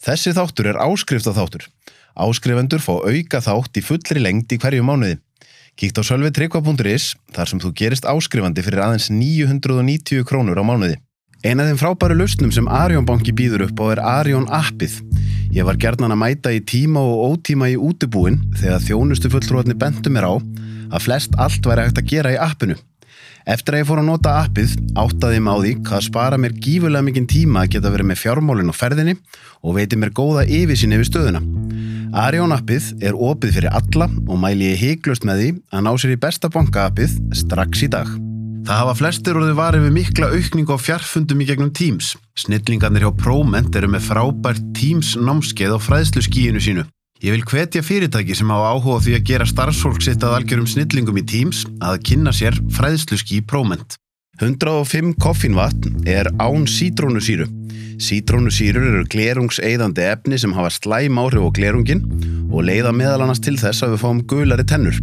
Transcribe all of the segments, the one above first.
Þessi þáttur er áskrifta þáttur. Áskrifendur fá auka þátt í fullri lengd í hverju mánuði. Kíkt á sölvitrykva.is þar sem þú gerist áskrifandi fyrir aðeins 990 krónur á mánuði. Einn af þeim frábæru lausnum sem Arjón banki býður upp á er Arjón appið. Ég var gerðnan að mæta í tíma og ótíma í útibúin þegar þjónustu fulltrúarnir bentu mér á að flest allt væri hægt að gera í appinu. Eftir að ég fór að nota appið áttaði ég máði hvað spara mér gífurlega mikinn tíma að geta verið með fjármálinn og ferðinni og veiti mér góða yfirsinn yfir stöðuna. Arjón appið er opið fyrir alla og mæli ég heiklust með því að ná sér í besta banka appið strax í dag. Það hafa flestir orðið varið við mikla aukningu á fjarfundum í gegnum Teams. Snillingarnir hjá ProMent eru með frábært Teams námskeið á fræðslu skíinu sínu. Ég vil hvetja fyrirtæki sem hafa áhuga því að gera starfsfólk sitt að algjörum snillingum í Teams að kynna sér fræðslu skí ProMent. 105 koffinvatn er án sítrónusýru. Sítrónusýrur eru glerungseiðandi efni sem hafa slæm áhrif á glerungin og leiða meðal annars til þess að við fáum gulari tennur.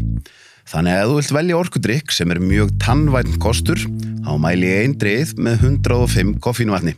Þannig að þú vilt velja orkudrykk sem er mjög tannvænt kostur, þá mæli ég eindreið með 105 koffínvatni.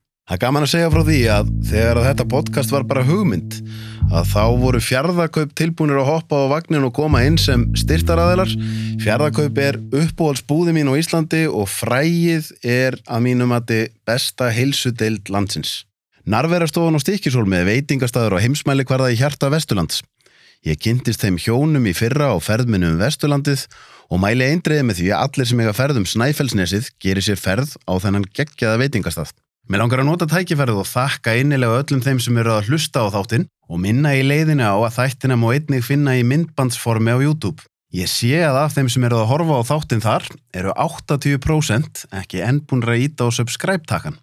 Það er gaman að segja frá því að þegar að þetta podcast var bara hugmynd að þá voru fjárðakaup tilbúinir að hoppa á vagnin og koma inn sem styrtaræðilar. Fjárðakaup er uppbúhalsbúði mín á Íslandi og frægið er að mínum að þið besta heilsudeild landsins. Narverastofan og stíkisól með veitingastæður og heimsmæli hverða í hjarta Vesturlands. Ég kynntist þeim hjónum í fyrra á ferðminu um Vesturlandið og mæli eindriði með því að allir sem eiga ferð um Snæfellsnesið gerir sér ferð á þennan geggjaða veitingastað. Mér langar að nota tækifærið og þakka innilega öllum þeim sem eru að hlusta á þáttinn og minna í leiðinu á að þættina má einnig finna í myndbandsformi á YouTube. Ég sé að af þeim sem eru að horfa á þáttinn þar eru 80% ekki ennbúnra íta á subscribe-takan.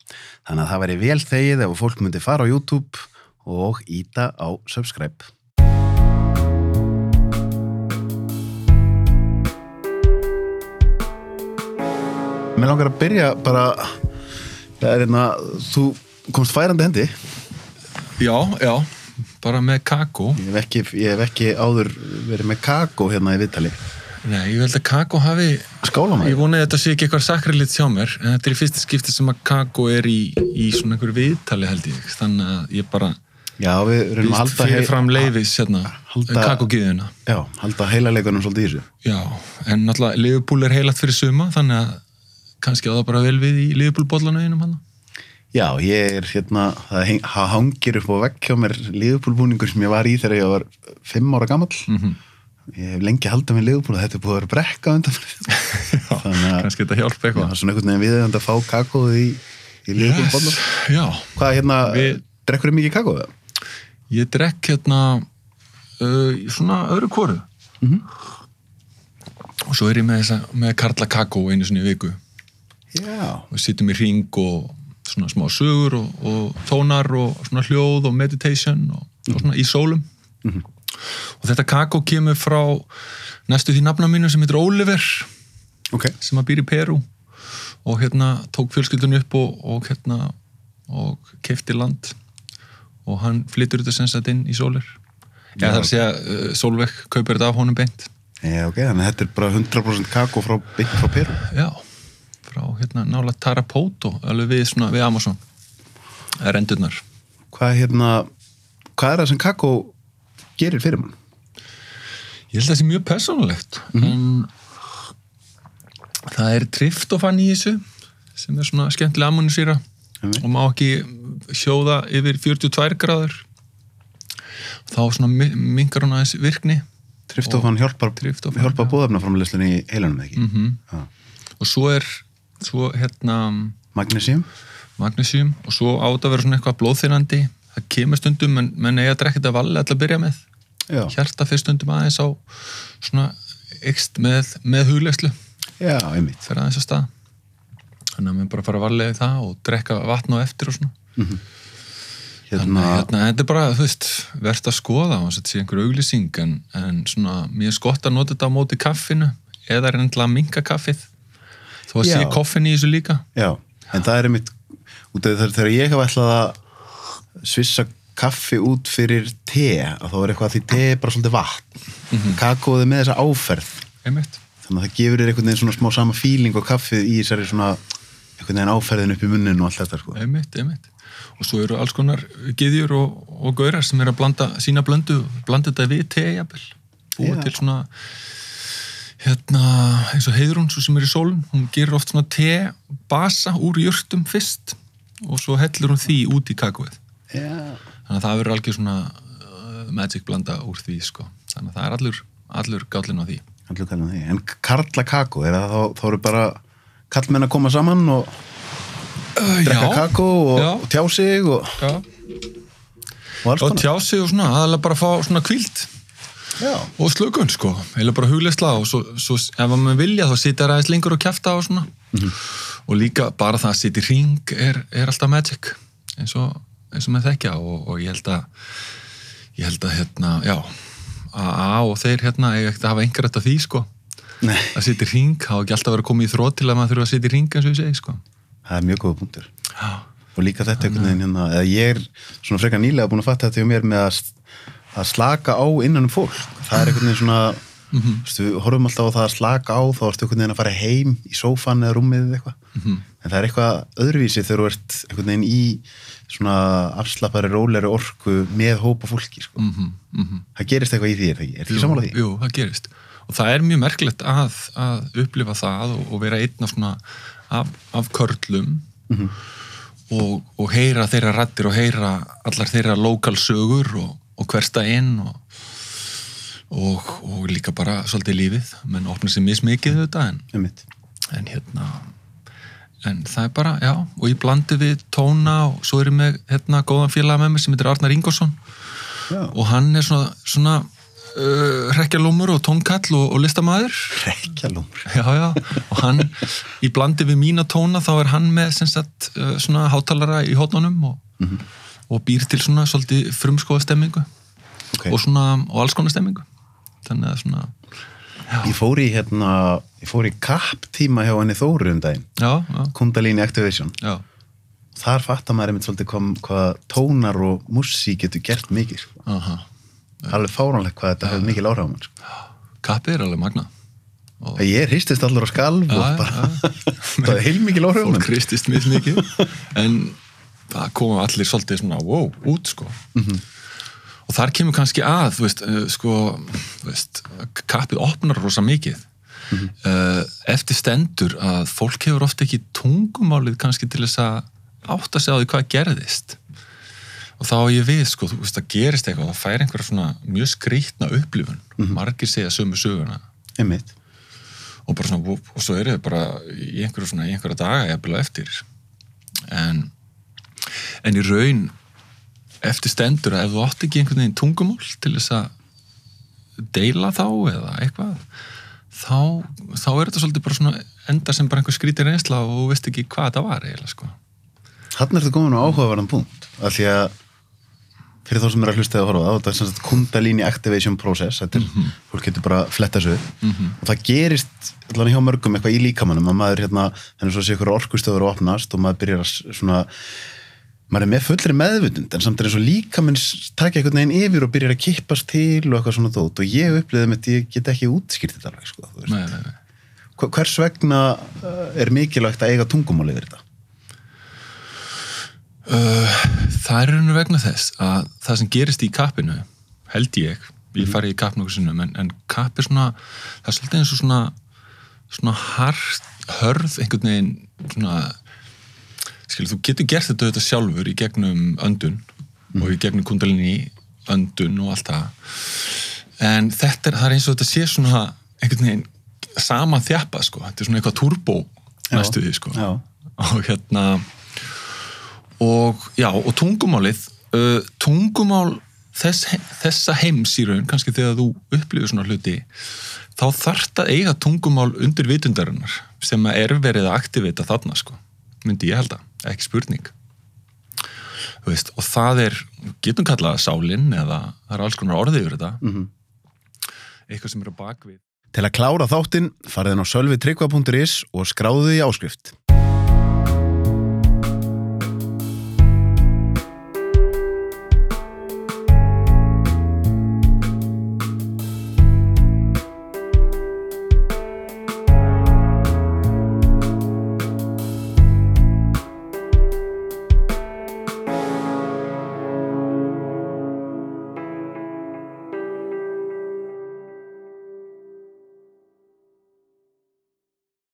Þannig að það væri vel þegið ef fólk myndi fara á YouTube og íta á subscribe. Mér langar að byrja bara, það er hérna, þú komst færandi hendi. Já, já, bara með kakó. Ég hef ekki, ég hef ekki áður verið með kakó hérna í viðtali. Nei, ég held að kakó hafi... Skála maður. Ég vona að þetta sé ekki eitthvað sakrilit sjá mér, en þetta er í fyrsta skipti sem að kakó er í, í svona einhverju viðtali held ég. Þannig að ég bara Já, við reynum að halda fyrir fram leifis hérna, halda- kakógiðuna. Já, halda heila leikunum svolítið í þessu. Já, en náttúrulega Liverpool er heilat fyrir suma, þannig að kannski á það bara vel við í Liverpool-bollanu einum hann. Já, ég er hérna, það hangir upp á vekk hjá mér liðupúlbúningur sem ég var í þegar ég var fimm ára gamall. Mm Ég hef lengi haldið með liðupúl og þetta er búið að vera brekka undan. Þannig að Kannski þetta hjálpa eitthvað. er svona einhvern veginn viðeigandi að fá kakóð í, í liðupúlbollan. Yes, já, Hvað hérna, Við- drekkur þið mikið kakóð? ég drekk hérna uh, svona öðru kvoru. Mhm. Og svo er ég með, þessa, með Karla Kakó einu sinni í viku. Já. við sittum í ring og svona smá sögur og, og tónar og svona hljóð og meditation og, og svona í sólum. Og þetta kakó kemur frá næstu því nafna mínu sem heitir Oliver Ok. sem að býr í Peru og hérna tók fjölskyldun upp og, og hérna og kefti land. Og hann flyttur þetta sem sagt inn í sólir. Já, það er að segja, uh, Solveig kaupir þetta af honum beint. Já, ok, þannig að þetta er bara 100% kakó frá, beint frá Peru. Já, frá hérna nála Tarapoto, alveg við, svona, við Amazon rendurnar Hvað hérna, hvað er það sem kakó gerir fyrir mann? Ég held að það sé mjög persónulegt en það er tryftofan í þessu sem er svona skemmtilega ammonisýra Einmitt. og má ekki sjóða yfir 42 gráður þá svona mi- minnkar hún aðeins virkni Tryftofan hjálpar, hjálpar já. búðefnaframleyslunni í heilanum, ekki? mm Já. og svo er svo hérna Magnesium? magnesium og svo á þetta að vera svona eitthvað blóðþyrrandi það kemur stundum menn, menn eiga að drekka þetta valli alltaf að byrja með Já. hjarta fyrir stundum aðeins á svona ykst með, með huglegslu Já, einmitt. fer aðeins að stað þannig að mér bara fara að varlega í það og drekka vatn á eftir og svona Mhm. Þannig, að hérna, þetta er bara, þú veist, verðt að skoða og þetta sé einhver auglýsing en, en svona, mér er skott að nota þetta á móti kaffinu eða er ennlega að minka kaffið þó að sé koffin í þessu líka? Já, en það er einmitt út af þegar, ég hef ætlað að svissa kaffi út fyrir te, að þá er eitthvað að því te er bara svolítið vatn. Mm kakóð er með þessa áferð. Einmitt, þannig að það gefur þér einhvern veginn svona smá sama fíling og kaffið í þessari svona einhvern veginn áferðin upp í munnin og allt þetta sko. einmitt, einmitt. Og svo eru alls konar gyðjur og, og gaurar sem er að blanda sína blöndu blanda þetta við te jafnvel. Búa Já. til svona hérna, eins og heiðrún svo sem er í sólun, hún gerir oft svona te basa úr jörtum fyrst og svo hellur hún því út í kakóið. Já. þannig að það verður algjör svona uh, magic blanda úr því sko. þannig að það er allur, allur gállin á því. Allur kallan því. En karla kakó, það þá, þá eru bara kallmenn að koma saman og uh, drekka kakó og, og tjá sig og, og og tjá sig og svona, aðalega bara fá svona kvíld Já. og slökun sko, eða bara hugleysla og svo, svo ef maður vilja þá sitja aðeins lengur og kjafta og svona. Og líka bara það að sitja í ring er, er alltaf magic eins og, eins og með þekkja. Og, og ég held að ég held að hérna, já AA og þeir hérna, ég ekkert að hafa einhver þetta því sko, Nei, að sitja í ring hafa ekki alltaf að koma í þrótt til að maður þurfa að sitja í ring eins og ég segi sko. Það er mjög góða punktur. já, og líka þetta einhvern veginn hérna, ég er svona frekar nýlega búin að fatta þetta hjá mér með að, að slaka á innan um fólk það er einhvern veginn svona mm við horfum alltaf á það að slaka á þá ertu einhvern veginn að fara heim í sófan eða rúmið eitthvað en það er eitthvað öðruvísi þegar þú ert einhvern veginn í svona afslappari, róleri orku með hópa fólki sko. mhm, mhm það gerist eitthvað í því, er það ekki? Er ekki Jú, sammála því? Jú, það gerist. Og það er mjög merkilegt að, að upplifa það og, og vera einn af svona af, af körlum og, og heyra þeirra rættir og heyra allar þeirra lokalsögur og, og hversta inn og, og, og líka bara svolítið lífið, menn opna sér mismikið þetta en, en hérna en það er bara, já, og ég blandi við tóna og svo er ég með hérna góðan félag með mér sem heitir Arnar Ingolson Já. og hann er svona, svona uh, hrekkjalúmur og tónkall og, og listamæður Reykjalúmur. já, já, og hann í blandi við mína tóna þá er hann með sem sagt, uh, svona hátalara í hótnunum og, og býr til svona svolítið frumskoða stemmingu Ok. og svona, og alls konar stemmingu. Þannig að svona Ég fór í hérna, ég fór í kapptíma hjá henni Þóru um daginn. Já, já, Kundalini Activation já, þar fattar maður einmitt svolítið hvað, hvað tónar og músík getur gert mikið sko. aha. Alveg fáránlegt hvað þetta hefur mikil áhrif á mann sko. kappið er alveg magna og ég hristist allur á skalf og Já, bara, já. það er heilmikil áhrif á fólk mann kristist mjög mikið en það koma allir svolítið svona wow, út sko. Og þar kemur kannski að þú veist, uh, sko, þú veist kappið opnar rosa mikið. Uh, eftir stendur að fólk hefur ofta ekki tungumálið kannski til þess að átta sig á því hvað gerðist. Og þá á ég við, sko, þú veist, það gerist eitthvað það fær einhverja svona mjög skrýtna upplifun. Margir segja sömu söguna. Einmitt, og bara svona, og svo eru þau bara í einhverju svona, í einhverja daga eftir. En en í raun eftir stendur að ef þú átt ekki einhvern veginn tungumál til þess að deila þá eða eitthvað þá, þá er þetta svolítið bara svona enda sem bara einhver skrítir reynsla og þú veist ekki hvað þetta var eiginlega sko. Hann ertu komin á áhugaverðan punkt af því að fyrir þá sem er að hlusta eða að horfa á þetta er sem sagt Kundalini Activation Process þetta er, fólk getur bara að fletta þessu og það gerist allan hjá mörgum eitthvað í líkamannum að maður hérna, þannig svo sé ykkur orkustöður að opnast og maður byrjar að svona maður er með fullri meðvutund en samt er eins og líkaminn takja einhvern veginn yfir og byrjar að kippast til og eitthvað svona dót og ég upplýði með ég get ekki útskýrt þetta alveg sko, nei, nei, nei. Hvers vegna uh, er mikilvægt að eiga tungumál yfir þetta? Uh, það er rauninu vegna þess að það sem gerist í kappinu held ég, ég fari í kapp nokkuð sinnum en, en kapp er svona það er svolítið eins og svona svona hart, hörð einhvern veginn svona skil, þú getur gert þetta auðvitað sjálfur í gegnum öndun og í gegnum kundalinni öndun og allt það. En þetta er, það er eins og þetta sé svona einhvern veginn saman þjappa sko, þetta er svona eitthvað turbo næstu því sko. Já. og hérna og já, og tungumálið uh, tungumál þess, þessa heims í raun, kannski þegar þú upplifir svona hluti þá þarft að eiga tungumál undir vitundarinnar sem er verið að aktivita þarna sko, myndi ég held að ekki spurning. Veist, og það er, getum kallað sálinn eða það er alls konar orðið yfir þetta. Mm eitthvað sem er á bakvið Til að klára þáttinn, farið inn á sölvitryggva.is og skráðu í áskrift.